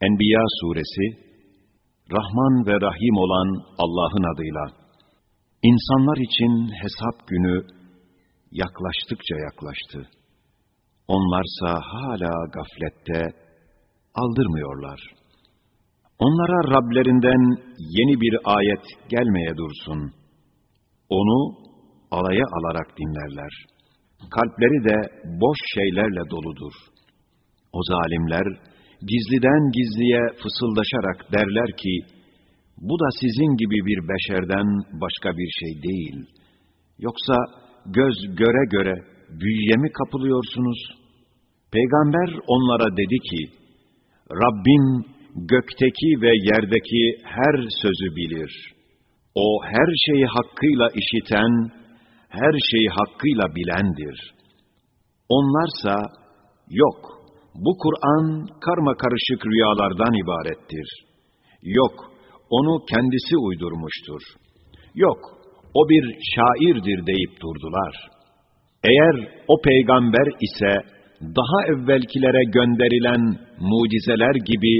Enbiya suresi, Rahman ve Rahim olan Allah'ın adıyla, insanlar için hesap günü yaklaştıkça yaklaştı. Onlarsa hala gaflette aldırmıyorlar. Onlara Rablerinden yeni bir ayet gelmeye dursun. Onu alaya alarak dinlerler. Kalpleri de boş şeylerle doludur. O zalimler, gizliden gizliye fısıldaşarak derler ki, bu da sizin gibi bir beşerden başka bir şey değil. Yoksa göz göre göre büyüye mi kapılıyorsunuz? Peygamber onlara dedi ki, Rabbin gökteki ve yerdeki her sözü bilir. O her şeyi hakkıyla işiten, her şeyi hakkıyla bilendir. Onlarsa, yok, bu Kur'an karma karışık rüyalardan ibarettir. Yok, onu kendisi uydurmuştur. Yok, o bir şairdir deyip durdular. Eğer o peygamber ise daha evvelkilere gönderilen mucizeler gibi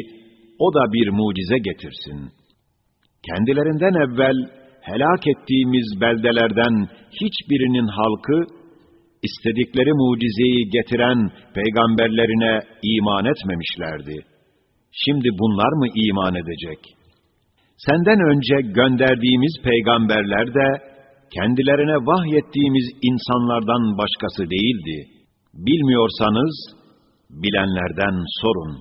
o da bir mucize getirsin. Kendilerinden evvel helak ettiğimiz beldelerden hiçbirinin halkı istedikleri mucizeyi getiren peygamberlerine iman etmemişlerdi. Şimdi bunlar mı iman edecek? Senden önce gönderdiğimiz peygamberler de kendilerine vahyettiğimiz insanlardan başkası değildi. Bilmiyorsanız bilenlerden sorun.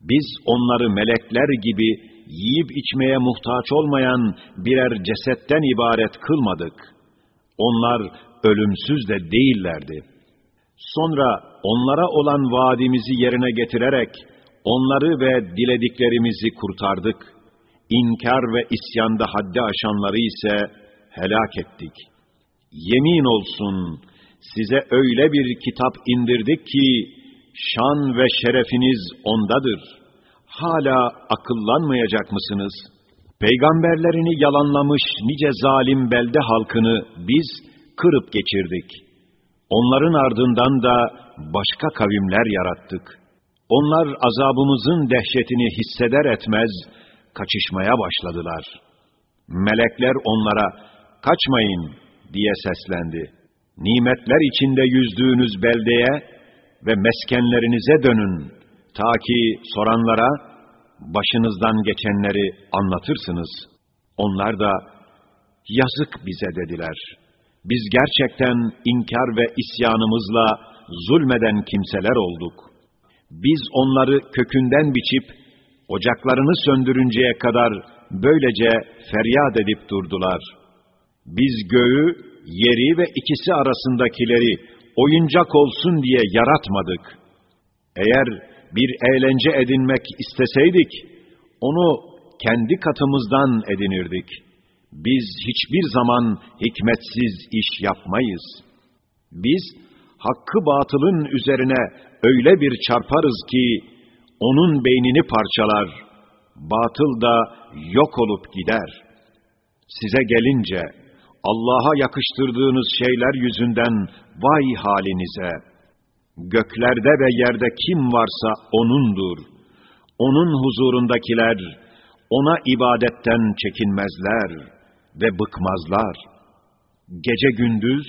Biz onları melekler gibi yiyip içmeye muhtaç olmayan birer cesetten ibaret kılmadık. Onlar ölümsüz de değillerdi. Sonra onlara olan vaadimizi yerine getirerek onları ve dilediklerimizi kurtardık. İnkar ve isyanda haddi aşanları ise helak ettik. Yemin olsun size öyle bir kitap indirdik ki şan ve şerefiniz ondadır. Hala akıllanmayacak mısınız? Peygamberlerini yalanlamış nice zalim belde halkını biz kırıp geçirdik. Onların ardından da başka kavimler yarattık. Onlar azabımızın dehşetini hisseder etmez kaçışmaya başladılar. Melekler onlara kaçmayın diye seslendi. Nimetler içinde yüzdüğünüz beldeye ve meskenlerinize dönün ta ki soranlara başınızdan geçenleri anlatırsınız. Onlar da yazık bize dediler.'' Biz gerçekten inkar ve isyanımızla zulmeden kimseler olduk. Biz onları kökünden biçip, ocaklarını söndürünceye kadar böylece feryat edip durdular. Biz göğü, yeri ve ikisi arasındakileri oyuncak olsun diye yaratmadık. Eğer bir eğlence edinmek isteseydik, onu kendi katımızdan edinirdik.'' Biz hiçbir zaman hikmetsiz iş yapmayız. Biz hakkı batılın üzerine öyle bir çarparız ki onun beynini parçalar, batıl da yok olup gider. Size gelince Allah'a yakıştırdığınız şeyler yüzünden vay halinize. Göklerde ve yerde kim varsa O'nundur. O'nun huzurundakiler O'na ibadetten çekinmezler.'' Ve bıkmazlar. Gece gündüz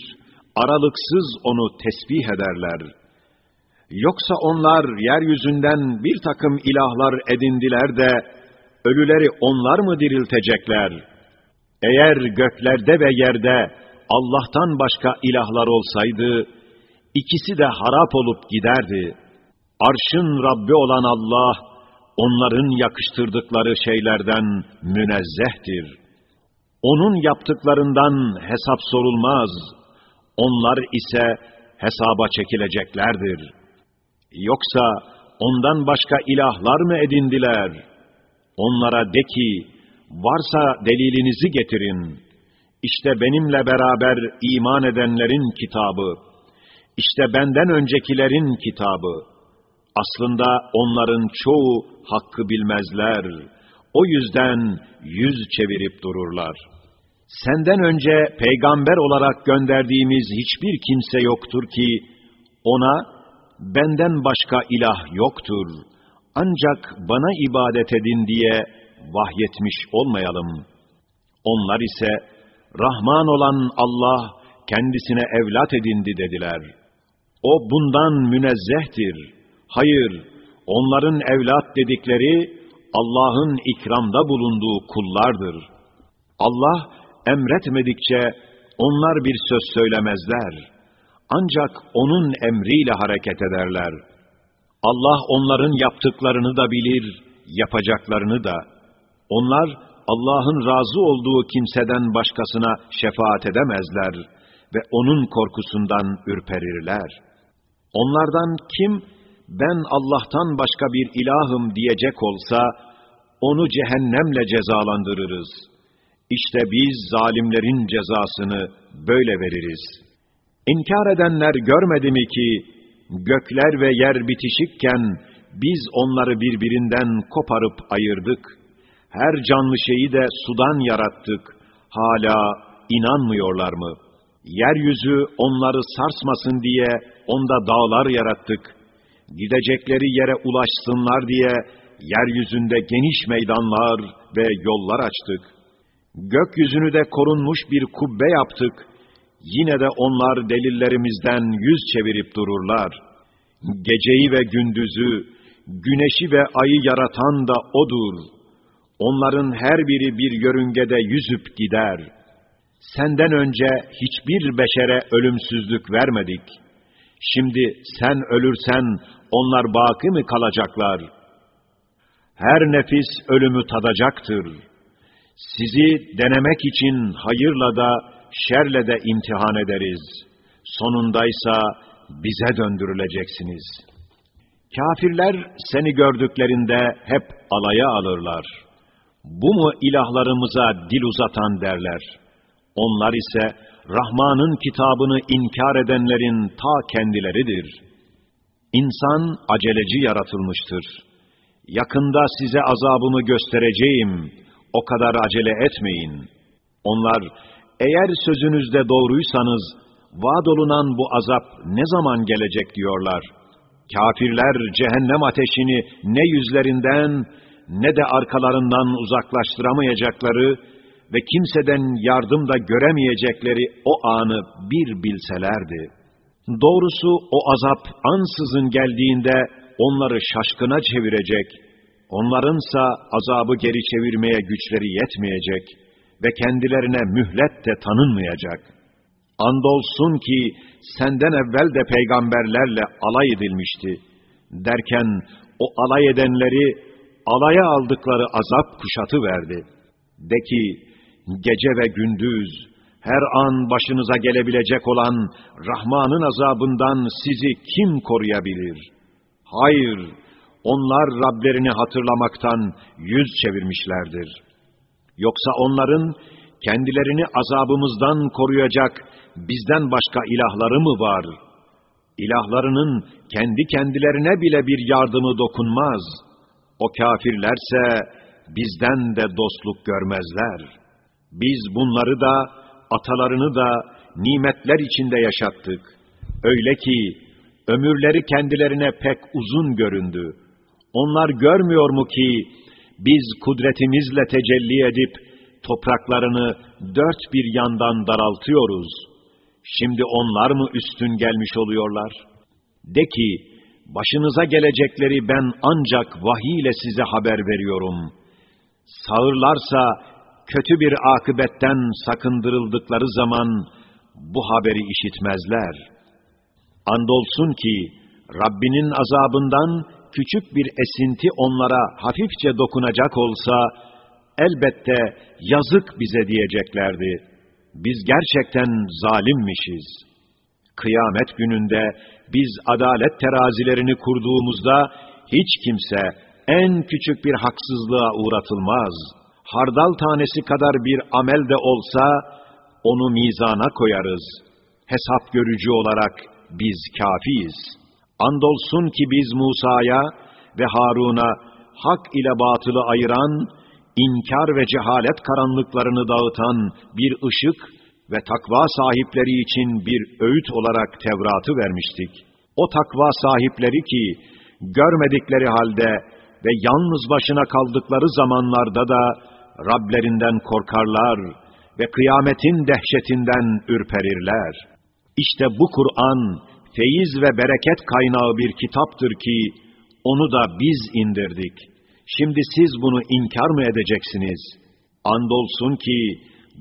aralıksız onu tesbih ederler. Yoksa onlar yeryüzünden bir takım ilahlar edindiler de ölüleri onlar mı diriltecekler? Eğer göklerde ve yerde Allah'tan başka ilahlar olsaydı, ikisi de harap olup giderdi. Arşın Rabbi olan Allah, onların yakıştırdıkları şeylerden münezzehtir.'' Onun yaptıklarından hesap sorulmaz. Onlar ise hesaba çekileceklerdir. Yoksa ondan başka ilahlar mı edindiler? Onlara de ki, varsa delilinizi getirin. İşte benimle beraber iman edenlerin kitabı. İşte benden öncekilerin kitabı. Aslında onların çoğu hakkı bilmezler. O yüzden yüz çevirip dururlar.'' Senden önce peygamber olarak gönderdiğimiz hiçbir kimse yoktur ki ona benden başka ilah yoktur. Ancak bana ibadet edin diye vahyetmiş olmayalım. Onlar ise Rahman olan Allah kendisine evlat edindi dediler. O bundan münezzehtir. Hayır, onların evlat dedikleri Allah'ın ikramda bulunduğu kullardır. Allah emretmedikçe onlar bir söz söylemezler. Ancak O'nun emriyle hareket ederler. Allah onların yaptıklarını da bilir, yapacaklarını da. Onlar Allah'ın razı olduğu kimseden başkasına şefaat edemezler ve O'nun korkusundan ürperirler. Onlardan kim, ben Allah'tan başka bir ilahım diyecek olsa, onu cehennemle cezalandırırız. İşte biz zalimlerin cezasını böyle veririz. İnkar edenler görmedi mi ki, gökler ve yer bitişikken, biz onları birbirinden koparıp ayırdık. Her canlı şeyi de sudan yarattık. Hala inanmıyorlar mı? Yeryüzü onları sarsmasın diye onda dağlar yarattık gidecekleri yere ulaşsınlar diye yeryüzünde geniş meydanlar ve yollar açtık. Gökyüzünü de korunmuş bir kubbe yaptık. Yine de onlar delillerimizden yüz çevirip dururlar. Geceyi ve gündüzü, güneşi ve ayı yaratan da O'dur. Onların her biri bir yörüngede yüzüp gider. Senden önce hiçbir beşere ölümsüzlük vermedik.'' Şimdi sen ölürsen onlar baki mi kalacaklar? Her nefis ölümü tadacaktır. Sizi denemek için hayırla da şerle de imtihan ederiz. Sonundaysa bize döndürüleceksiniz. Kafirler seni gördüklerinde hep alaya alırlar. Bu mu ilahlarımıza dil uzatan derler. Onlar ise Rahman'ın kitabını inkar edenlerin ta kendileridir. İnsan aceleci yaratılmıştır. Yakında size azabımı göstereceğim, o kadar acele etmeyin. Onlar, eğer sözünüzde doğruysanız, vaad olunan bu azap ne zaman gelecek diyorlar. Kafirler cehennem ateşini ne yüzlerinden ne de arkalarından uzaklaştıramayacakları, ve kimseden yardım da göremeyecekleri o anı bir bilselerdi. Doğrusu o azap ansızın geldiğinde onları şaşkına çevirecek, onlarınsa azabı geri çevirmeye güçleri yetmeyecek ve kendilerine mühlet de tanınmayacak. Andolsun ki senden evvel de peygamberlerle alay edilmişti. Derken o alay edenleri alaya aldıkları azap kuşatı verdi. De ki, gece ve gündüz, her an başınıza gelebilecek olan Rahman'ın azabından sizi kim koruyabilir? Hayır, onlar Rablerini hatırlamaktan yüz çevirmişlerdir. Yoksa onların kendilerini azabımızdan koruyacak bizden başka ilahları mı var? İlahlarının kendi kendilerine bile bir yardımı dokunmaz. O kafirlerse bizden de dostluk görmezler.'' Biz bunları da, atalarını da nimetler içinde yaşattık. Öyle ki, ömürleri kendilerine pek uzun göründü. Onlar görmüyor mu ki, biz kudretimizle tecelli edip, topraklarını dört bir yandan daraltıyoruz. Şimdi onlar mı üstün gelmiş oluyorlar? De ki, başınıza gelecekleri ben ancak vahiy ile size haber veriyorum. Sağırlarsa kötü bir akıbetten sakındırıldıkları zaman bu haberi işitmezler. Andolsun ki Rabbinin azabından küçük bir esinti onlara hafifçe dokunacak olsa elbette yazık bize diyeceklerdi. Biz gerçekten zalimmişiz. Kıyamet gününde biz adalet terazilerini kurduğumuzda hiç kimse en küçük bir haksızlığa uğratılmaz.'' hardal tanesi kadar bir amel de olsa, onu mizana koyarız. Hesap görücü olarak biz kafiyiz. Andolsun ki biz Musa'ya ve Harun'a hak ile batılı ayıran, inkar ve cehalet karanlıklarını dağıtan bir ışık ve takva sahipleri için bir öğüt olarak Tevrat'ı vermiştik. O takva sahipleri ki, görmedikleri halde ve yalnız başına kaldıkları zamanlarda da Rablerinden korkarlar ve kıyametin dehşetinden ürperirler. İşte bu Kur'an, feyiz ve bereket kaynağı bir kitaptır ki, onu da biz indirdik. Şimdi siz bunu inkar mı edeceksiniz? Andolsun ki,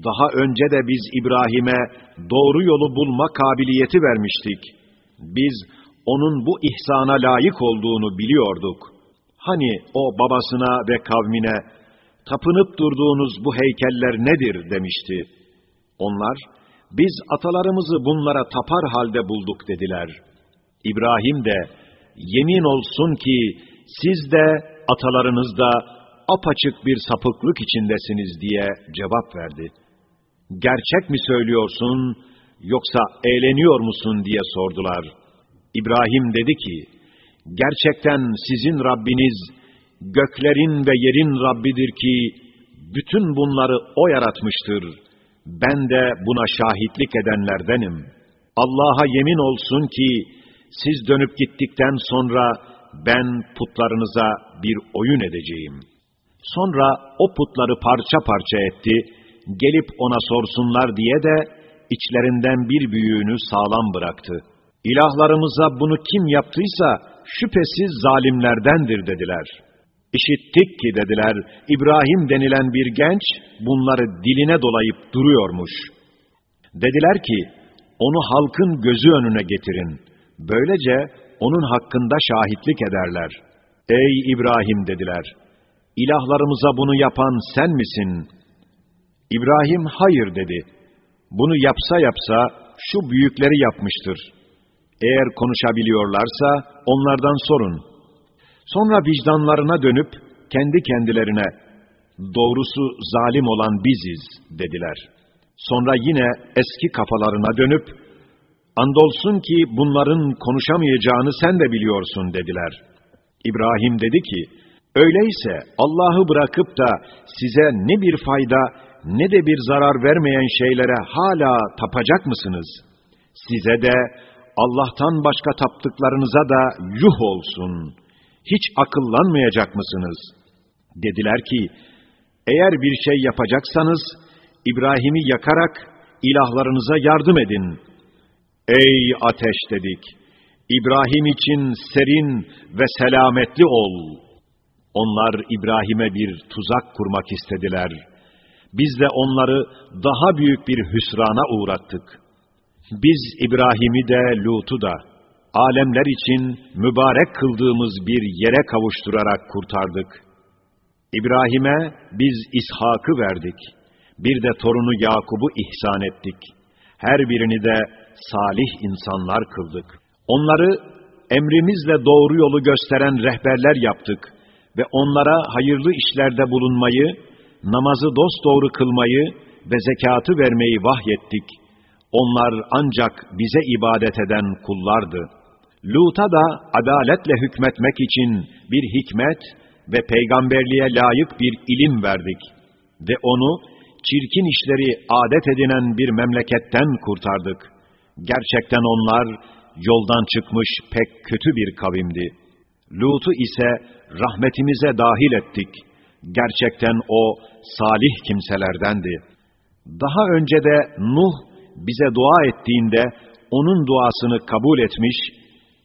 daha önce de biz İbrahim'e doğru yolu bulma kabiliyeti vermiştik. Biz onun bu ihsana layık olduğunu biliyorduk. Hani o babasına ve kavmine, tapınıp durduğunuz bu heykeller nedir demişti. Onlar, biz atalarımızı bunlara tapar halde bulduk dediler. İbrahim de, yemin olsun ki siz de atalarınız da apaçık bir sapıklık içindesiniz diye cevap verdi. Gerçek mi söylüyorsun yoksa eğleniyor musun diye sordular. İbrahim dedi ki, gerçekten sizin Rabbiniz göklerin ve yerin Rabbidir ki bütün bunları O yaratmıştır. Ben de buna şahitlik edenlerdenim. Allah'a yemin olsun ki siz dönüp gittikten sonra ben putlarınıza bir oyun edeceğim. Sonra o putları parça parça etti, gelip ona sorsunlar diye de içlerinden bir büyüğünü sağlam bıraktı. İlahlarımıza bunu kim yaptıysa şüphesiz zalimlerdendir dediler. İşittik ki dediler, İbrahim denilen bir genç bunları diline dolayıp duruyormuş. Dediler ki, onu halkın gözü önüne getirin. Böylece onun hakkında şahitlik ederler. Ey İbrahim dediler, İlahlarımıza bunu yapan sen misin? İbrahim hayır dedi. Bunu yapsa yapsa şu büyükleri yapmıştır. Eğer konuşabiliyorlarsa onlardan sorun. Sonra vicdanlarına dönüp kendi kendilerine doğrusu zalim olan biziz dediler. Sonra yine eski kafalarına dönüp andolsun ki bunların konuşamayacağını sen de biliyorsun dediler. İbrahim dedi ki öyleyse Allah'ı bırakıp da size ne bir fayda ne de bir zarar vermeyen şeylere hala tapacak mısınız? Size de Allah'tan başka taptıklarınıza da yuh olsun. Hiç akıllanmayacak mısınız? Dediler ki, eğer bir şey yapacaksanız, İbrahim'i yakarak ilahlarınıza yardım edin. Ey ateş dedik, İbrahim için serin ve selametli ol. Onlar İbrahim'e bir tuzak kurmak istediler. Biz de onları daha büyük bir hüsrana uğrattık.'' Biz İbrahim'i de Lut'u da alemler için mübarek kıldığımız bir yere kavuşturarak kurtardık. İbrahim'e biz İshak'ı verdik. Bir de torunu Yakub'u ihsan ettik. Her birini de salih insanlar kıldık. Onları emrimizle doğru yolu gösteren rehberler yaptık ve onlara hayırlı işlerde bulunmayı, namazı dosdoğru kılmayı ve zekatı vermeyi vahyettik.'' Onlar ancak bize ibadet eden kullardı. Lut'a da adaletle hükmetmek için bir hikmet ve peygamberliğe layık bir ilim verdik. Ve onu çirkin işleri adet edinen bir memleketten kurtardık. Gerçekten onlar yoldan çıkmış pek kötü bir kavimdi. Lut'u ise rahmetimize dahil ettik. Gerçekten o salih kimselerdendi. Daha önce de Nuh bize dua ettiğinde onun duasını kabul etmiş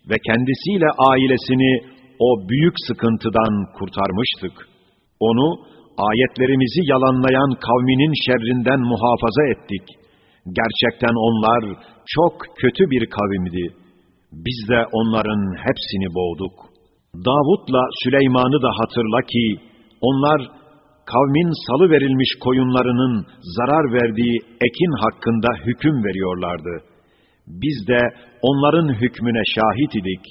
ve kendisiyle ailesini o büyük sıkıntıdan kurtarmıştık. Onu ayetlerimizi yalanlayan kavminin şerrinden muhafaza ettik. Gerçekten onlar çok kötü bir kavimdi. Biz de onların hepsini boğduk. Davut'la Süleyman'ı da hatırla ki, onlar kavmin salı verilmiş koyunlarının zarar verdiği ekin hakkında hüküm veriyorlardı. Biz de onların hükmüne şahit idik.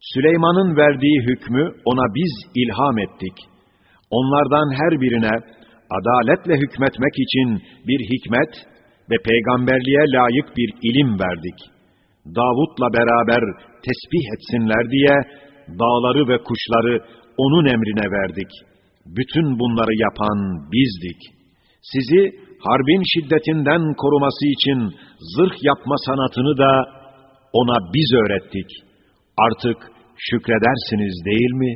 Süleyman'ın verdiği hükmü ona biz ilham ettik. Onlardan her birine adaletle hükmetmek için bir hikmet ve peygamberliğe layık bir ilim verdik. Davut'la beraber tesbih etsinler diye dağları ve kuşları onun emrine verdik.'' bütün bunları yapan bizdik. Sizi harbin şiddetinden koruması için zırh yapma sanatını da ona biz öğrettik. Artık şükredersiniz değil mi?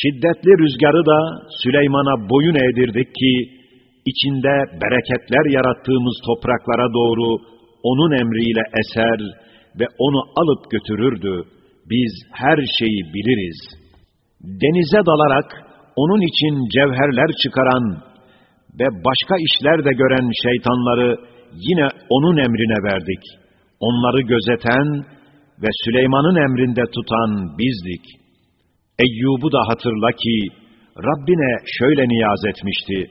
Şiddetli rüzgarı da Süleyman'a boyun eğdirdik ki, içinde bereketler yarattığımız topraklara doğru onun emriyle eser ve onu alıp götürürdü. Biz her şeyi biliriz. Denize dalarak onun için cevherler çıkaran ve başka işler de gören şeytanları yine onun emrine verdik. Onları gözeten ve Süleyman'ın emrinde tutan bizdik. Eyyub'u da hatırla ki, Rabbine şöyle niyaz etmişti.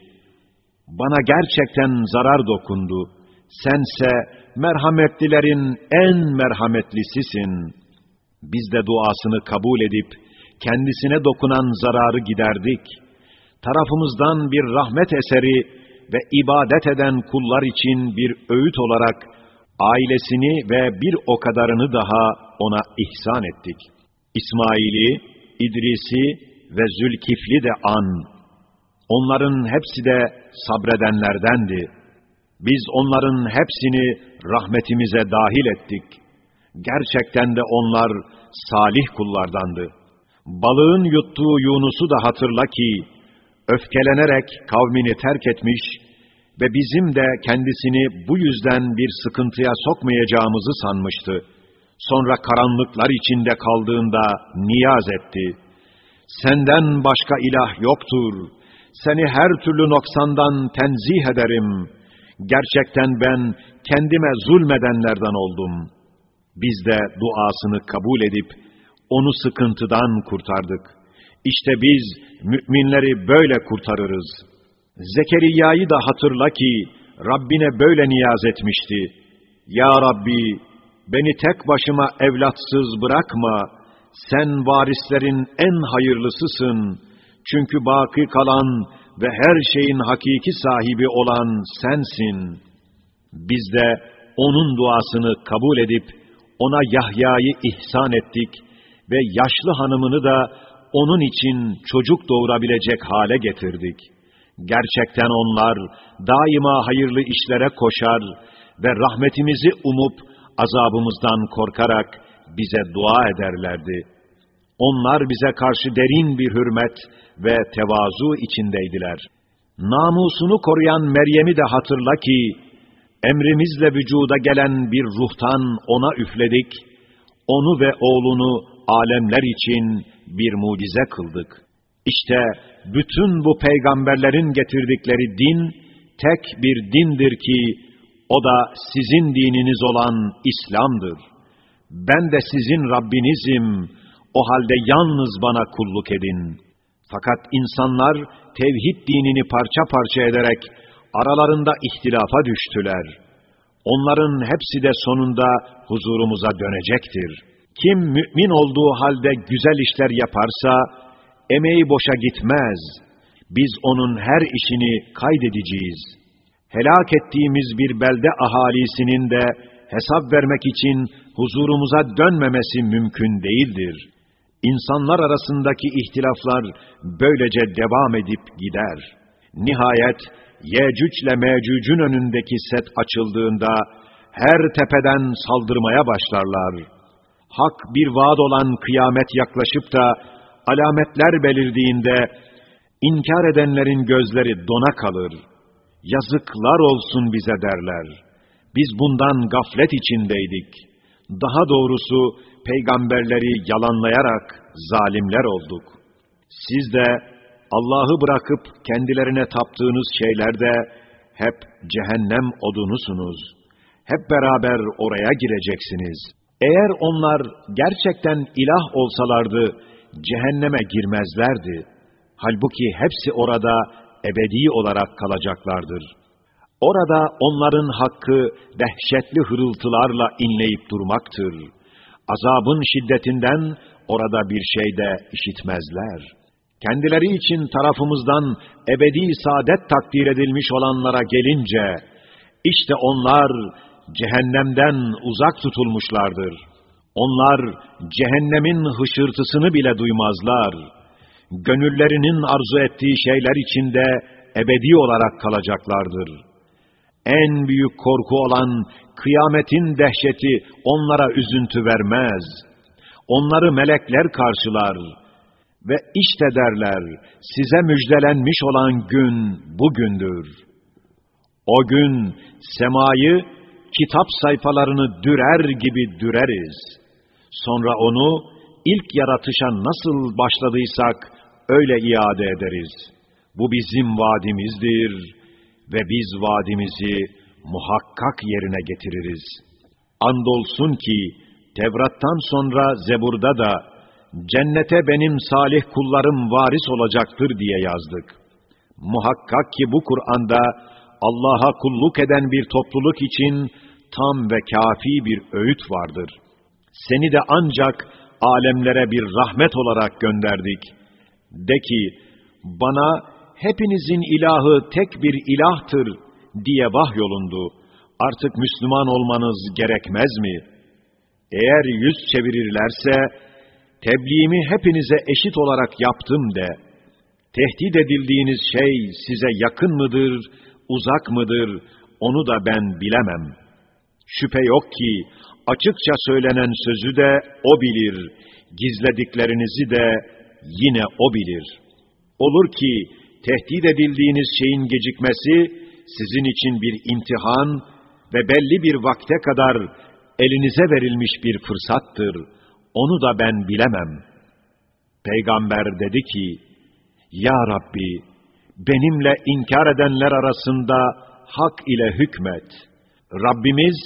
Bana gerçekten zarar dokundu. Sense merhametlilerin en merhametlisisin. Biz de duasını kabul edip, kendisine dokunan zararı giderdik. Tarafımızdan bir rahmet eseri ve ibadet eden kullar için bir öğüt olarak ailesini ve bir o kadarını daha ona ihsan ettik. İsmail'i, İdris'i ve Zülkifli de an. Onların hepsi de sabredenlerdendi. Biz onların hepsini rahmetimize dahil ettik. Gerçekten de onlar salih kullardandı.'' balığın yuttuğu Yunus'u da hatırla ki, öfkelenerek kavmini terk etmiş ve bizim de kendisini bu yüzden bir sıkıntıya sokmayacağımızı sanmıştı. Sonra karanlıklar içinde kaldığında niyaz etti. Senden başka ilah yoktur. Seni her türlü noksandan tenzih ederim. Gerçekten ben kendime zulmedenlerden oldum. Biz de duasını kabul edip, onu sıkıntıdan kurtardık. İşte biz müminleri böyle kurtarırız. Zekeriya'yı da hatırla ki Rabbine böyle niyaz etmişti. Ya Rabbi beni tek başıma evlatsız bırakma. Sen varislerin en hayırlısısın. Çünkü baki kalan ve her şeyin hakiki sahibi olan sensin. Biz de onun duasını kabul edip ona Yahya'yı ihsan ettik.'' ve yaşlı hanımını da onun için çocuk doğurabilecek hale getirdik. Gerçekten onlar daima hayırlı işlere koşar ve rahmetimizi umup azabımızdan korkarak bize dua ederlerdi. Onlar bize karşı derin bir hürmet ve tevazu içindeydiler. Namusunu koruyan Meryem'i de hatırla ki, emrimizle vücuda gelen bir ruhtan ona üfledik, onu ve oğlunu alemler için bir mucize kıldık. İşte bütün bu peygamberlerin getirdikleri din tek bir dindir ki o da sizin dininiz olan İslam'dır. Ben de sizin Rabbinizim. O halde yalnız bana kulluk edin. Fakat insanlar tevhid dinini parça parça ederek aralarında ihtilafa düştüler. Onların hepsi de sonunda huzurumuza dönecektir.'' Kim mümin olduğu halde güzel işler yaparsa, emeği boşa gitmez. Biz onun her işini kaydedeceğiz. Helak ettiğimiz bir belde ahalisinin de hesap vermek için huzurumuza dönmemesi mümkün değildir. İnsanlar arasındaki ihtilaflar böylece devam edip gider. Nihayet Yecüc ile Mecüc'ün önündeki set açıldığında her tepeden saldırmaya başlarlar.'' Hak bir vaad olan kıyamet yaklaşıp da alametler belirdiğinde inkar edenlerin gözleri dona kalır. Yazıklar olsun bize derler. Biz bundan gaflet içindeydik. Daha doğrusu peygamberleri yalanlayarak zalimler olduk. Siz de Allah'ı bırakıp kendilerine taptığınız şeylerde hep cehennem odunusunuz. Hep beraber oraya gireceksiniz.'' Eğer onlar gerçekten ilah olsalardı, cehenneme girmezlerdi. Halbuki hepsi orada ebedi olarak kalacaklardır. Orada onların hakkı dehşetli hırıltılarla inleyip durmaktır. Azabın şiddetinden orada bir şey de işitmezler. Kendileri için tarafımızdan ebedi saadet takdir edilmiş olanlara gelince, işte onlar cehennemden uzak tutulmuşlardır. Onlar cehennemin hışırtısını bile duymazlar. Gönüllerinin arzu ettiği şeyler içinde ebedi olarak kalacaklardır. En büyük korku olan kıyametin dehşeti onlara üzüntü vermez. Onları melekler karşılar Ve işte derler, size müjdelenmiş olan gün bugündür. O gün semayı, kitap sayfalarını dürer gibi düreriz. Sonra onu ilk yaratışa nasıl başladıysak öyle iade ederiz. Bu bizim vaadimizdir ve biz vaadimizi muhakkak yerine getiririz. Andolsun ki Tevrat'tan sonra Zebur'da da cennete benim salih kullarım varis olacaktır diye yazdık. Muhakkak ki bu Kur'an'da Allah'a kulluk eden bir topluluk için tam ve kafi bir öğüt vardır. Seni de ancak alemlere bir rahmet olarak gönderdik. De ki, bana hepinizin ilahı tek bir ilahtır diye vahyolundu. Artık Müslüman olmanız gerekmez mi? Eğer yüz çevirirlerse, tebliğimi hepinize eşit olarak yaptım de. Tehdit edildiğiniz şey size yakın mıdır, uzak mıdır, onu da ben bilemem. Şüphe yok ki, açıkça söylenen sözü de o bilir, gizlediklerinizi de yine o bilir. Olur ki, tehdit edildiğiniz şeyin gecikmesi, sizin için bir imtihan ve belli bir vakte kadar elinize verilmiş bir fırsattır. Onu da ben bilemem. Peygamber dedi ki, Ya Rabbi, benimle inkar edenler arasında hak ile hükmet. Rabbimiz,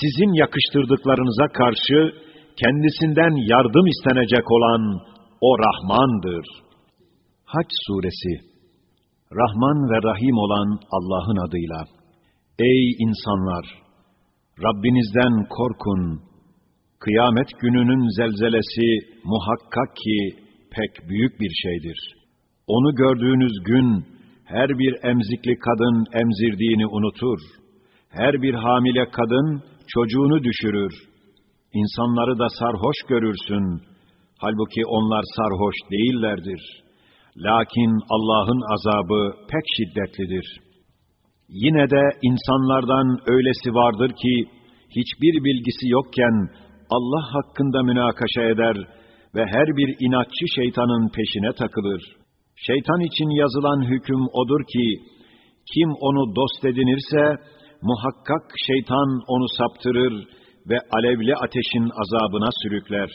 sizin yakıştırdıklarınıza karşı kendisinden yardım istenecek olan o Rahmandır. Haç Suresi Rahman ve Rahim olan Allah'ın adıyla. Ey insanlar! Rabbinizden korkun. Kıyamet gününün zelzelesi muhakkak ki pek büyük bir şeydir. Onu gördüğünüz gün her bir emzikli kadın emzirdiğini unutur. Her bir hamile kadın çocuğunu düşürür. İnsanları da sarhoş görürsün. Halbuki onlar sarhoş değillerdir. Lakin Allah'ın azabı pek şiddetlidir. Yine de insanlardan öylesi vardır ki, hiçbir bilgisi yokken Allah hakkında münakaşa eder ve her bir inatçı şeytanın peşine takılır. Şeytan için yazılan hüküm odur ki, kim onu dost edinirse, muhakkak şeytan onu saptırır ve alevli ateşin azabına sürükler.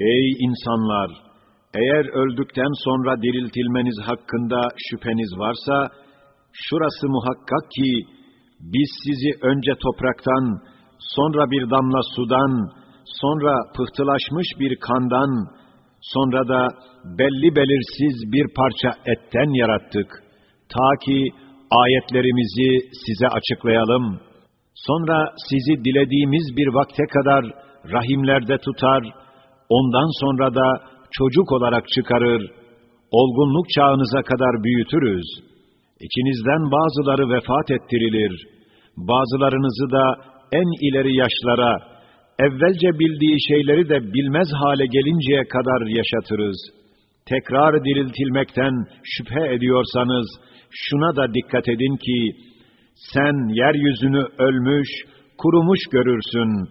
Ey insanlar! Eğer öldükten sonra diriltilmeniz hakkında şüpheniz varsa, şurası muhakkak ki, biz sizi önce topraktan, sonra bir damla sudan, sonra pıhtılaşmış bir kandan, sonra da belli belirsiz bir parça etten yarattık. Ta ki ayetlerimizi size açıklayalım. Sonra sizi dilediğimiz bir vakte kadar rahimlerde tutar, ondan sonra da çocuk olarak çıkarır, olgunluk çağınıza kadar büyütürüz. İçinizden bazıları vefat ettirilir, bazılarınızı da en ileri yaşlara, evvelce bildiği şeyleri de bilmez hale gelinceye kadar yaşatırız. Tekrar diriltilmekten şüphe ediyorsanız, şuna da dikkat edin ki, sen yeryüzünü ölmüş, kurumuş görürsün.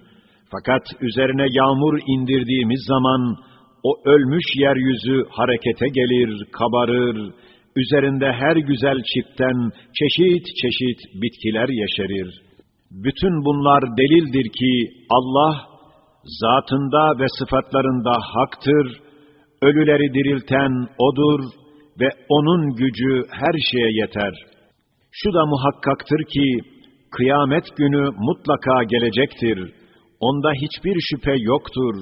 Fakat üzerine yağmur indirdiğimiz zaman, o ölmüş yeryüzü harekete gelir, kabarır, üzerinde her güzel çiftten çeşit çeşit bitkiler yeşerir. Bütün bunlar delildir ki Allah, zatında ve sıfatlarında haktır, ölüleri dirilten O'dur ve O'nun gücü her şeye yeter. Şu da muhakkaktır ki, kıyamet günü mutlaka gelecektir. Onda hiçbir şüphe yoktur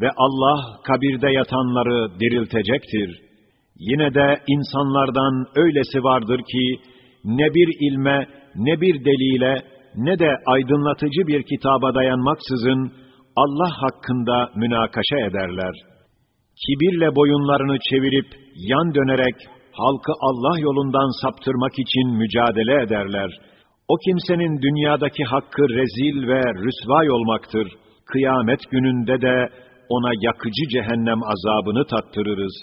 ve Allah kabirde yatanları diriltecektir. Yine de insanlardan öylesi vardır ki, ne bir ilme, ne bir delile, ne de aydınlatıcı bir kitaba dayanmaksızın, Allah hakkında münakaşa ederler. Kibirle boyunlarını çevirip, yan dönerek, halkı Allah yolundan saptırmak için mücadele ederler. O kimsenin dünyadaki hakkı rezil ve rüsvay olmaktır. Kıyamet gününde de ona yakıcı cehennem azabını tattırırız.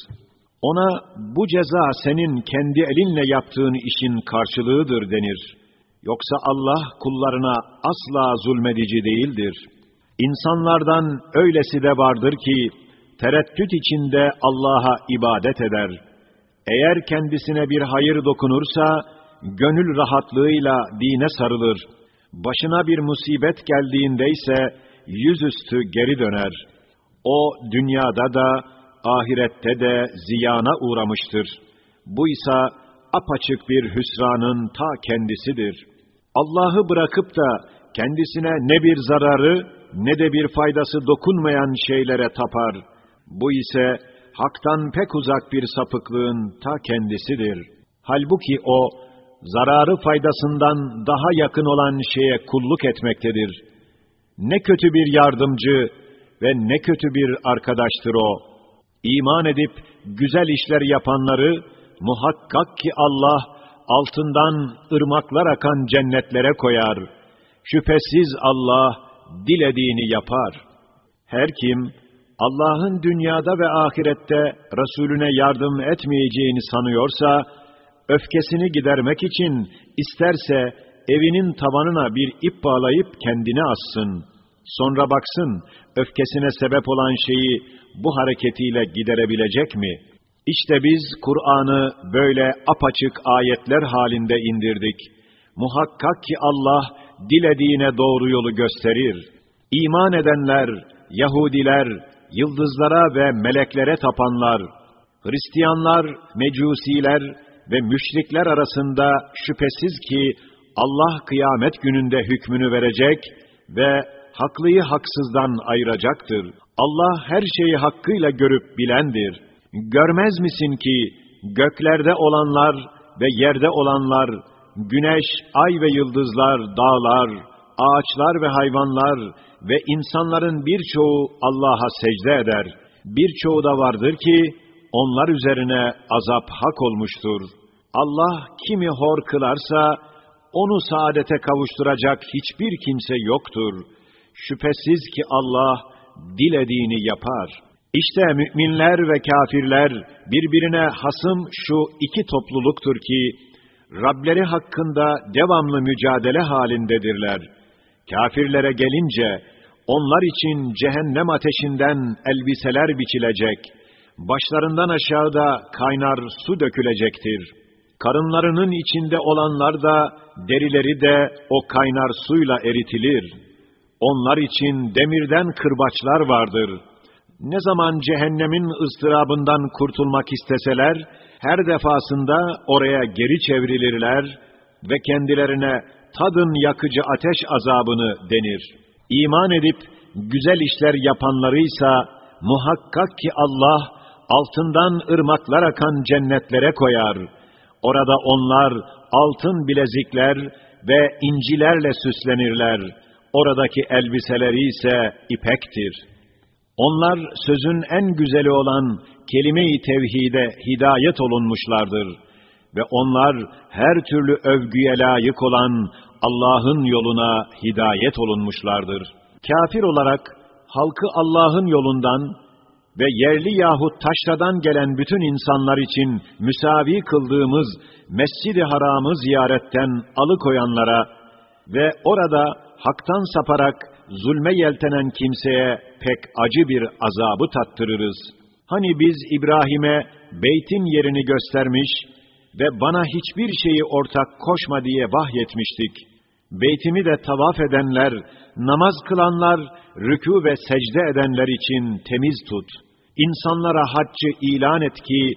Ona bu ceza senin kendi elinle yaptığın işin karşılığıdır denir. Yoksa Allah kullarına asla zulmedici değildir. İnsanlardan öylesi de vardır ki, tereddüt içinde Allah'a ibadet eder. Eğer kendisine bir hayır dokunursa, gönül rahatlığıyla dine sarılır. Başına bir musibet geldiğinde ise yüzüstü geri döner. O dünyada da ahirette de ziyana uğramıştır. Bu ise apaçık bir hüsranın ta kendisidir. Allah'ı bırakıp da kendisine ne bir zararı ne de bir faydası dokunmayan şeylere tapar. Bu ise haktan pek uzak bir sapıklığın ta kendisidir. Halbuki o, zararı faydasından daha yakın olan şeye kulluk etmektedir. Ne kötü bir yardımcı ve ne kötü bir arkadaştır o. İman edip güzel işler yapanları, muhakkak ki Allah, altından ırmaklar akan cennetlere koyar. Şüphesiz Allah, dilediğini yapar. Her kim, Allah'ın dünyada ve ahirette Resulüne yardım etmeyeceğini sanıyorsa, öfkesini gidermek için isterse evinin tavanına bir ip bağlayıp kendini assın. Sonra baksın, öfkesine sebep olan şeyi bu hareketiyle giderebilecek mi? İşte biz Kur'an'ı böyle apaçık ayetler halinde indirdik. Muhakkak ki Allah dilediğine doğru yolu gösterir. İman edenler, Yahudiler, yıldızlara ve meleklere tapanlar, Hristiyanlar, Mecusiler ve müşrikler arasında şüphesiz ki Allah kıyamet gününde hükmünü verecek ve haklıyı haksızdan ayıracaktır. Allah her şeyi hakkıyla görüp bilendir. Görmez misin ki göklerde olanlar ve yerde olanlar, güneş, ay ve yıldızlar, dağlar, ağaçlar ve hayvanlar ve insanların birçoğu Allah'a secde eder. Birçoğu da vardır ki onlar üzerine azap hak olmuştur. Allah kimi hor kılarsa onu saadete kavuşturacak hiçbir kimse yoktur. Şüphesiz ki Allah dilediğini yapar. İşte müminler ve kafirler birbirine hasım şu iki topluluktur ki, Rableri hakkında devamlı mücadele halindedirler. Kafirlere gelince, onlar için cehennem ateşinden elbiseler biçilecek, başlarından aşağıda kaynar su dökülecektir. Karınlarının içinde olanlar da, derileri de o kaynar suyla eritilir. Onlar için demirden kırbaçlar vardır. Ne zaman cehennemin ıstırabından kurtulmak isteseler, her defasında oraya geri çevrilirler ve kendilerine tadın yakıcı ateş azabını denir. İman edip güzel işler yapanlarıysa muhakkak ki Allah altından ırmaklar akan cennetlere koyar. Orada onlar altın bilezikler ve incilerle süslenirler. Oradaki elbiseleri ise ipektir. Onlar sözün en güzeli olan kelime-i tevhide hidayet olunmuşlardır. Ve onlar her türlü övgüye layık olan Allah'ın yoluna hidayet olunmuşlardır. Kafir olarak halkı Allah'ın yolundan ve yerli yahut taşradan gelen bütün insanlar için müsavi kıldığımız Mescid-i Haram'ı ziyaretten alıkoyanlara ve orada haktan saparak zulme yeltenen kimseye pek acı bir azabı tattırırız. Hani biz İbrahim'e beytin yerini göstermiş ve bana hiçbir şeyi ortak koşma diye vahyetmiştik. Beytimi de tavaf edenler, namaz kılanlar, rükû ve secde edenler için temiz tut. İnsanlara haccı ilan et ki,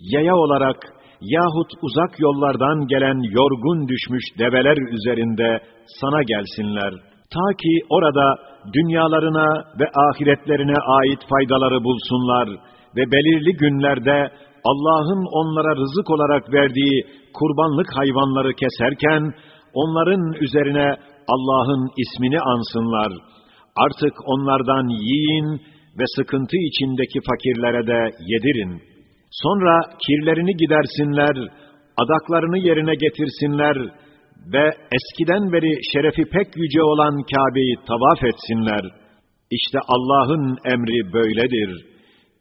yaya olarak yahut uzak yollardan gelen yorgun düşmüş develer üzerinde sana gelsinler. Ta ki orada dünyalarına ve ahiretlerine ait faydaları bulsunlar ve belirli günlerde Allah'ın onlara rızık olarak verdiği kurbanlık hayvanları keserken, onların üzerine Allah'ın ismini ansınlar. Artık onlardan yiyin ve sıkıntı içindeki fakirlere de yedirin. Sonra kirlerini gidersinler, adaklarını yerine getirsinler ve eskiden beri şerefi pek yüce olan Kabe'yi tavaf etsinler. İşte Allah'ın emri böyledir.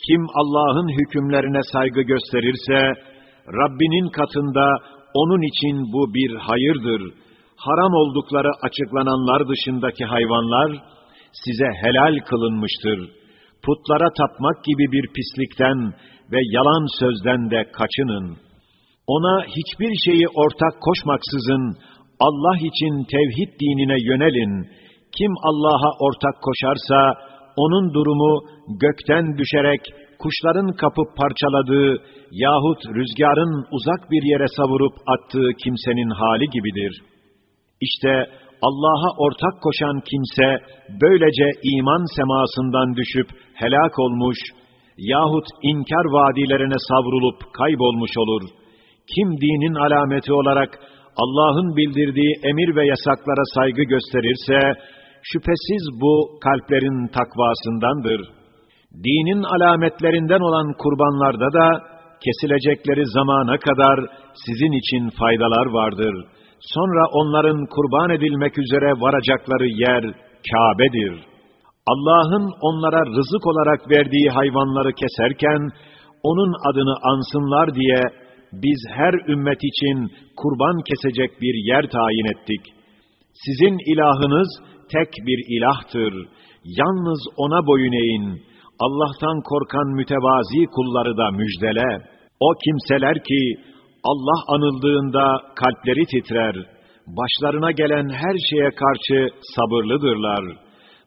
Kim Allah'ın hükümlerine saygı gösterirse, Rabbinin katında onun için bu bir hayırdır. Haram oldukları açıklananlar dışındaki hayvanlar size helal kılınmıştır. putlara tapmak gibi bir pislikten ve yalan sözden de kaçının. Ona hiçbir şeyi ortak koşmaksızın Allah için tevhid dinine yönelin. Kim Allah'a ortak koşarsa, onun durumu gökten düşerek kuşların kapıp parçaladığı yahut rüzgarın uzak bir yere savurup attığı kimsenin hali gibidir. İşte Allah'a ortak koşan kimse böylece iman semasından düşüp helak olmuş yahut inkar vadilerine savrulup kaybolmuş olur. Kim dinin alameti olarak Allah'ın bildirdiği emir ve yasaklara saygı gösterirse, şüphesiz bu kalplerin takvasındandır. Dinin alametlerinden olan kurbanlarda da, kesilecekleri zamana kadar sizin için faydalar vardır. Sonra onların kurban edilmek üzere varacakları yer Kabe'dir. Allah'ın onlara rızık olarak verdiği hayvanları keserken, onun adını ansınlar diye biz her ümmet için kurban kesecek bir yer tayin ettik. Sizin ilahınız tek bir ilahtır. Yalnız ona boyun eğin. Allah'tan korkan mütevazi kulları da müjdele. O kimseler ki Allah anıldığında kalpleri titrer. Başlarına gelen her şeye karşı sabırlıdırlar.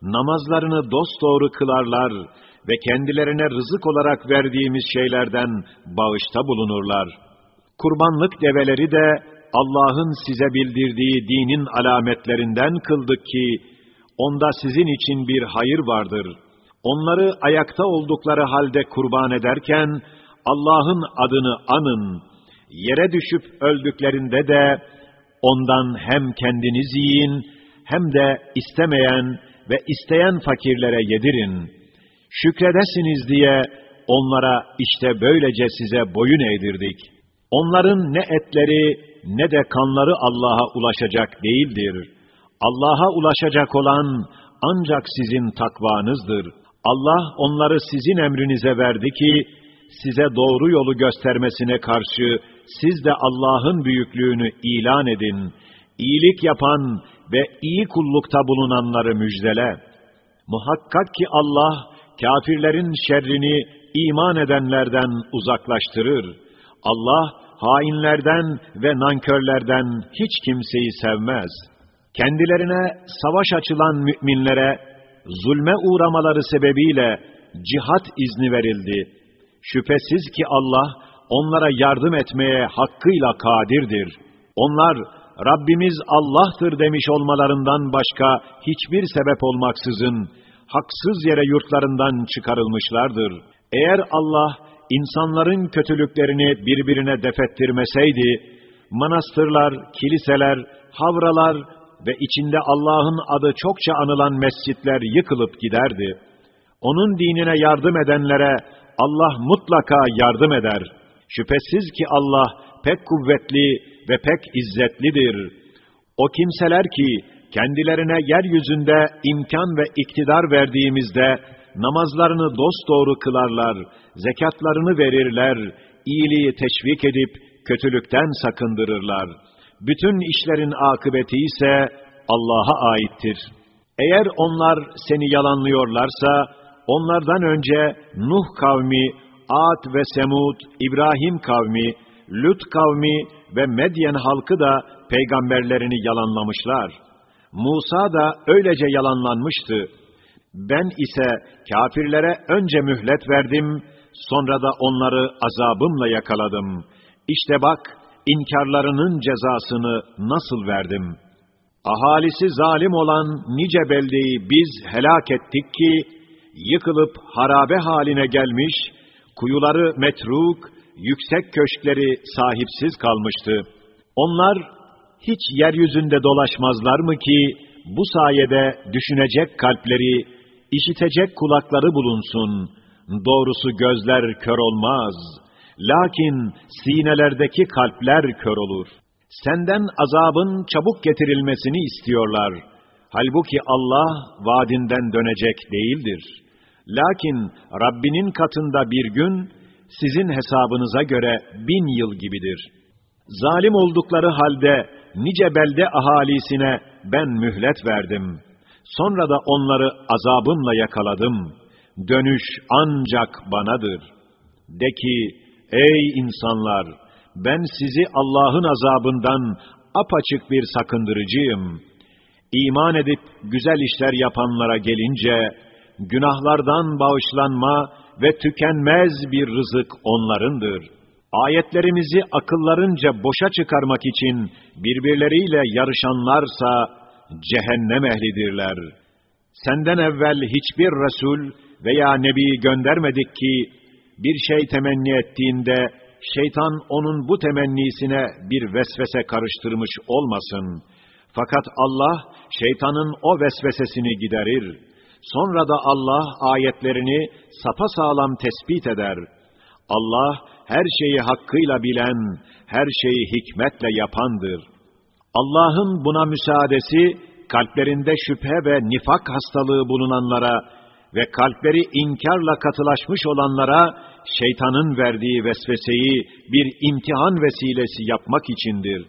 Namazlarını dosdoğru kılarlar ve kendilerine rızık olarak verdiğimiz şeylerden bağışta bulunurlar.'' Kurbanlık develeri de Allah'ın size bildirdiği dinin alametlerinden kıldık ki, onda sizin için bir hayır vardır. Onları ayakta oldukları halde kurban ederken, Allah'ın adını anın. Yere düşüp öldüklerinde de, ondan hem kendiniz yiyin, hem de istemeyen ve isteyen fakirlere yedirin. Şükredesiniz diye, onlara işte böylece size boyun eğdirdik.'' Onların ne etleri ne de kanları Allah'a ulaşacak değildir. Allah'a ulaşacak olan ancak sizin takvanızdır. Allah onları sizin emrinize verdi ki, size doğru yolu göstermesine karşı siz de Allah'ın büyüklüğünü ilan edin. İyilik yapan ve iyi kullukta bulunanları müjdele. Muhakkak ki Allah, kafirlerin şerrini iman edenlerden uzaklaştırır.'' Allah hainlerden ve nankörlerden hiç kimseyi sevmez. Kendilerine savaş açılan müminlere zulme uğramaları sebebiyle cihat izni verildi. Şüphesiz ki Allah onlara yardım etmeye hakkıyla kadirdir. Onlar Rabbimiz Allah'tır demiş olmalarından başka hiçbir sebep olmaksızın haksız yere yurtlarından çıkarılmışlardır. Eğer Allah insanların kötülüklerini birbirine defettirmeseydi, manastırlar, kiliseler, havralar ve içinde Allah'ın adı çokça anılan mescitler yıkılıp giderdi. Onun dinine yardım edenlere Allah mutlaka yardım eder. Şüphesiz ki Allah pek kuvvetli ve pek izzetlidir. O kimseler ki kendilerine yeryüzünde imkan ve iktidar verdiğimizde namazlarını dosdoğru kılarlar, zekatlarını verirler, iyiliği teşvik edip kötülükten sakındırırlar. Bütün işlerin akıbeti ise Allah'a aittir. Eğer onlar seni yalanlıyorlarsa, onlardan önce Nuh kavmi, Ad ve Semud, İbrahim kavmi, Lut kavmi ve Medyen halkı da peygamberlerini yalanlamışlar. Musa da öylece yalanlanmıştı. Ben ise kafirlere önce mühlet verdim, sonra da onları azabımla yakaladım. İşte bak, inkarlarının cezasını nasıl verdim. Ahalisi zalim olan nice beldeyi biz helak ettik ki, yıkılıp harabe haline gelmiş, kuyuları metruk, yüksek köşkleri sahipsiz kalmıştı. Onlar hiç yeryüzünde dolaşmazlar mı ki, bu sayede düşünecek kalpleri işitecek kulakları bulunsun. Doğrusu gözler kör olmaz. Lakin sinelerdeki kalpler kör olur. Senden azabın çabuk getirilmesini istiyorlar. Halbuki Allah vaadinden dönecek değildir. Lakin Rabbinin katında bir gün, sizin hesabınıza göre bin yıl gibidir. Zalim oldukları halde nice belde ahalisine ben mühlet verdim.'' Sonra da onları azabımla yakaladım. Dönüş ancak banadır. De ki, ey insanlar, ben sizi Allah'ın azabından apaçık bir sakındırıcıyım. İman edip güzel işler yapanlara gelince, günahlardan bağışlanma ve tükenmez bir rızık onlarındır. Ayetlerimizi akıllarınca boşa çıkarmak için birbirleriyle yarışanlarsa cehennem ehlidirler. Senden evvel hiçbir Resul veya Nebi göndermedik ki, bir şey temenni ettiğinde, şeytan onun bu temennisine bir vesvese karıştırmış olmasın. Fakat Allah, şeytanın o vesvesesini giderir. Sonra da Allah ayetlerini sapasağlam tespit eder. Allah, her şeyi hakkıyla bilen, her şeyi hikmetle yapandır. Allah'ın buna müsaadesi, kalplerinde şüphe ve nifak hastalığı bulunanlara ve kalpleri inkarla katılaşmış olanlara şeytanın verdiği vesveseyi bir imtihan vesilesi yapmak içindir.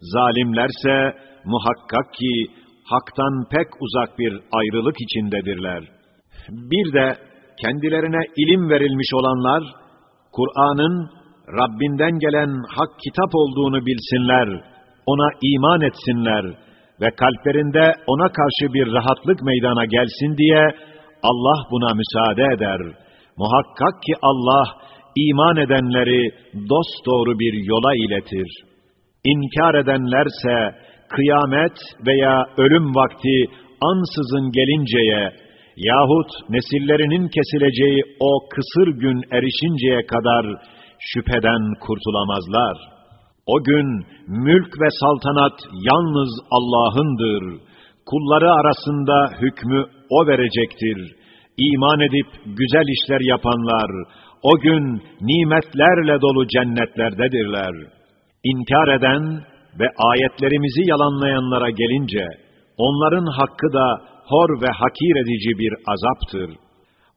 Zalimlerse muhakkak ki haktan pek uzak bir ayrılık içindedirler. Bir de kendilerine ilim verilmiş olanlar, Kur'an'ın Rabbinden gelen hak kitap olduğunu bilsinler, ona iman etsinler ve kalplerinde ona karşı bir rahatlık meydana gelsin diye Allah buna müsaade eder. Muhakkak ki Allah iman edenleri dosdoğru bir yola iletir. İnkar edenlerse kıyamet veya ölüm vakti ansızın gelinceye yahut nesillerinin kesileceği o kısır gün erişinceye kadar şüpheden kurtulamazlar. O gün mülk ve saltanat yalnız Allah'ındır. Kulları arasında hükmü O verecektir. İman edip güzel işler yapanlar, o gün nimetlerle dolu cennetlerdedirler. İnkar eden ve ayetlerimizi yalanlayanlara gelince, onların hakkı da hor ve hakir edici bir azaptır.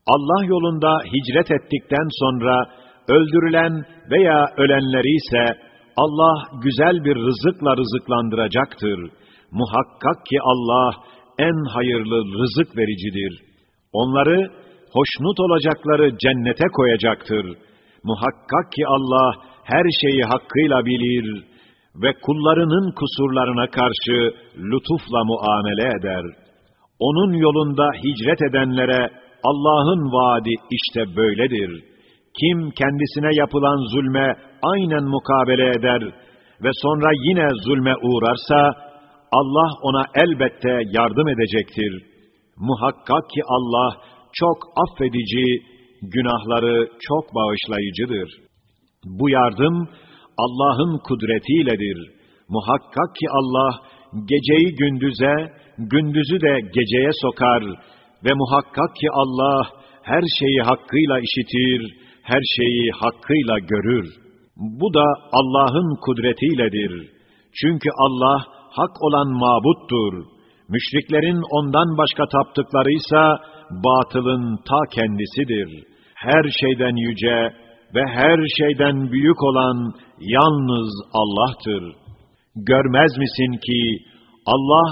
Allah yolunda hicret ettikten sonra öldürülen veya ölenleri ise Allah güzel bir rızıkla rızıklandıracaktır. Muhakkak ki Allah en hayırlı rızık vericidir. Onları hoşnut olacakları cennete koyacaktır. Muhakkak ki Allah her şeyi hakkıyla bilir ve kullarının kusurlarına karşı lütufla muamele eder. Onun yolunda hicret edenlere Allah'ın vaadi işte böyledir. Kim kendisine yapılan zulme aynen mukabele eder ve sonra yine zulme uğrarsa, Allah ona elbette yardım edecektir. Muhakkak ki Allah çok affedici, günahları çok bağışlayıcıdır. Bu yardım Allah'ın kudretiyledir. Muhakkak ki Allah geceyi gündüze, gündüzü de geceye sokar ve muhakkak ki Allah her şeyi hakkıyla işitir, her şeyi hakkıyla görür. Bu da Allah'ın kudretiyledir. Çünkü Allah hak olan mabuttur. Müşriklerin ondan başka taptıklarıysa batılın ta kendisidir. Her şeyden yüce ve her şeyden büyük olan yalnız Allah'tır. Görmez misin ki Allah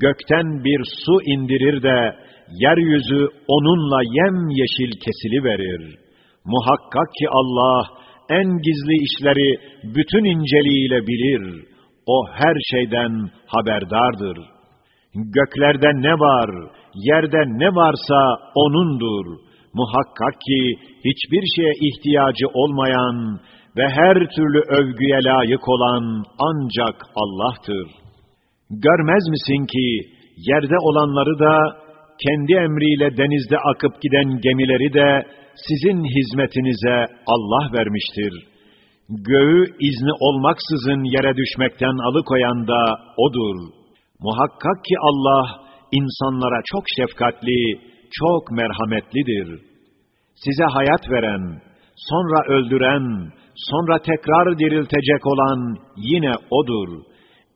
gökten bir su indirir de yeryüzü onunla yem yeşil kesili verir. Muhakkak ki Allah en gizli işleri bütün inceliğiyle bilir. O her şeyden haberdardır. Göklerde ne var, yerde ne varsa O'nundur. Muhakkak ki hiçbir şeye ihtiyacı olmayan ve her türlü övgüye layık olan ancak Allah'tır. Görmez misin ki yerde olanları da kendi emriyle denizde akıp giden gemileri de sizin hizmetinize Allah vermiştir. Göğü izni olmaksızın yere düşmekten alıkoyan da O'dur. Muhakkak ki Allah insanlara çok şefkatli, çok merhametlidir. Size hayat veren, sonra öldüren, sonra tekrar diriltecek olan yine O'dur.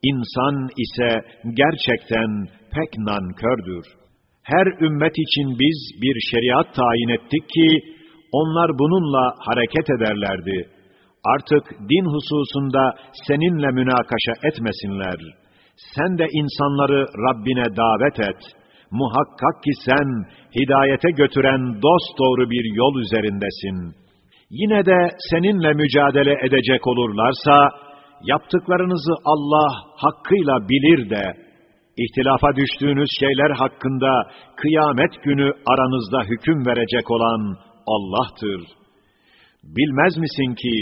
İnsan ise gerçekten pek nankördür. Her ümmet için biz bir şeriat tayin ettik ki, onlar bununla hareket ederlerdi. Artık din hususunda seninle münakaşa etmesinler. Sen de insanları Rabbine davet et. muhakkak ki sen hidayete götüren dost doğru bir yol üzerindesin. Yine de seninle mücadele edecek olurlarsa, yaptıklarınızı Allah hakkıyla bilir de, ihtilafa düştüğünüz şeyler hakkında kıyamet günü aranızda hüküm verecek olan Allah'tır. Bilmez misin ki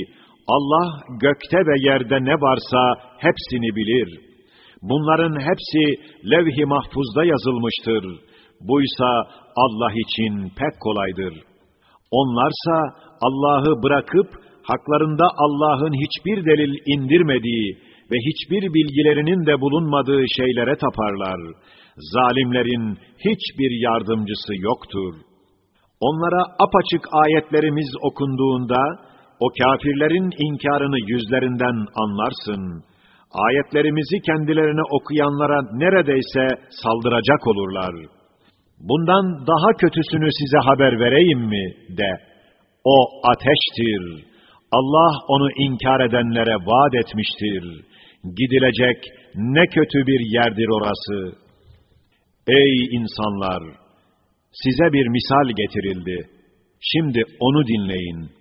Allah gökte ve yerde ne varsa hepsini bilir. Bunların hepsi levh-i mahfuzda yazılmıştır. Buysa Allah için pek kolaydır. Onlarsa Allah'ı bırakıp haklarında Allah'ın hiçbir delil indirmediği ve hiçbir bilgilerinin de bulunmadığı şeylere taparlar. Zalimlerin hiçbir yardımcısı yoktur. Onlara apaçık ayetlerimiz okunduğunda, o kafirlerin inkarını yüzlerinden anlarsın. Ayetlerimizi kendilerine okuyanlara neredeyse saldıracak olurlar. Bundan daha kötüsünü size haber vereyim mi de. O ateştir. Allah onu inkar edenlere vaat etmiştir. Gidilecek ne kötü bir yerdir orası. Ey insanlar! Size bir misal getirildi. Şimdi onu dinleyin.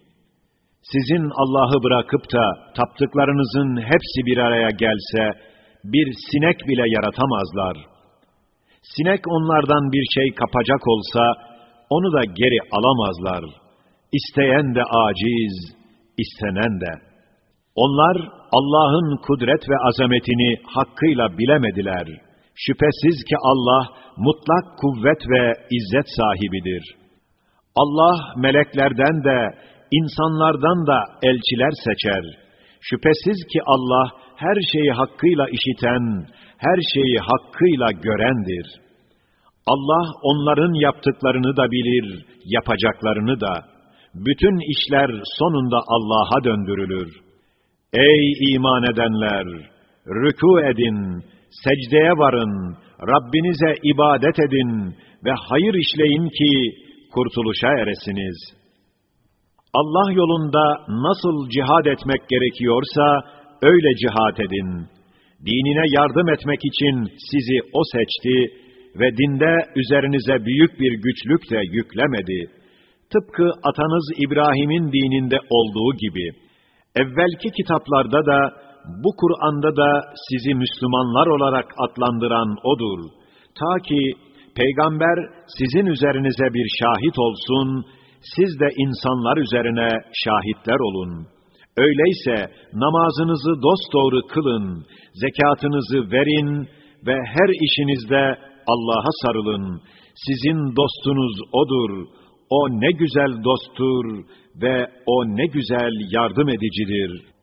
Sizin Allah'ı bırakıp da taptıklarınızın hepsi bir araya gelse, bir sinek bile yaratamazlar. Sinek onlardan bir şey kapacak olsa, onu da geri alamazlar. İsteyen de aciz, istenen de. Onlar Allah'ın kudret ve azametini hakkıyla bilemediler. Şüphesiz ki Allah mutlak kuvvet ve izzet sahibidir. Allah meleklerden de insanlardan da elçiler seçer. Şüphesiz ki Allah her şeyi hakkıyla işiten, her şeyi hakkıyla görendir. Allah onların yaptıklarını da bilir, yapacaklarını da. Bütün işler sonunda Allah'a döndürülür. Ey iman edenler! Rükû edin, secdeye varın, Rabbinize ibadet edin ve hayır işleyin ki kurtuluşa eresiniz.'' Allah yolunda nasıl cihad etmek gerekiyorsa öyle cihad edin. Dinine yardım etmek için sizi O seçti ve dinde üzerinize büyük bir güçlük de yüklemedi. Tıpkı atanız İbrahim'in dininde olduğu gibi. Evvelki kitaplarda da, bu Kur'an'da da sizi Müslümanlar olarak adlandıran O'dur. Ta ki Peygamber sizin üzerinize bir şahit olsun siz de insanlar üzerine şahitler olun. Öyleyse namazınızı dosdoğru kılın, zekatınızı verin ve her işinizde Allah'a sarılın. Sizin dostunuz O'dur. O ne güzel dosttur ve O ne güzel yardım edicidir.''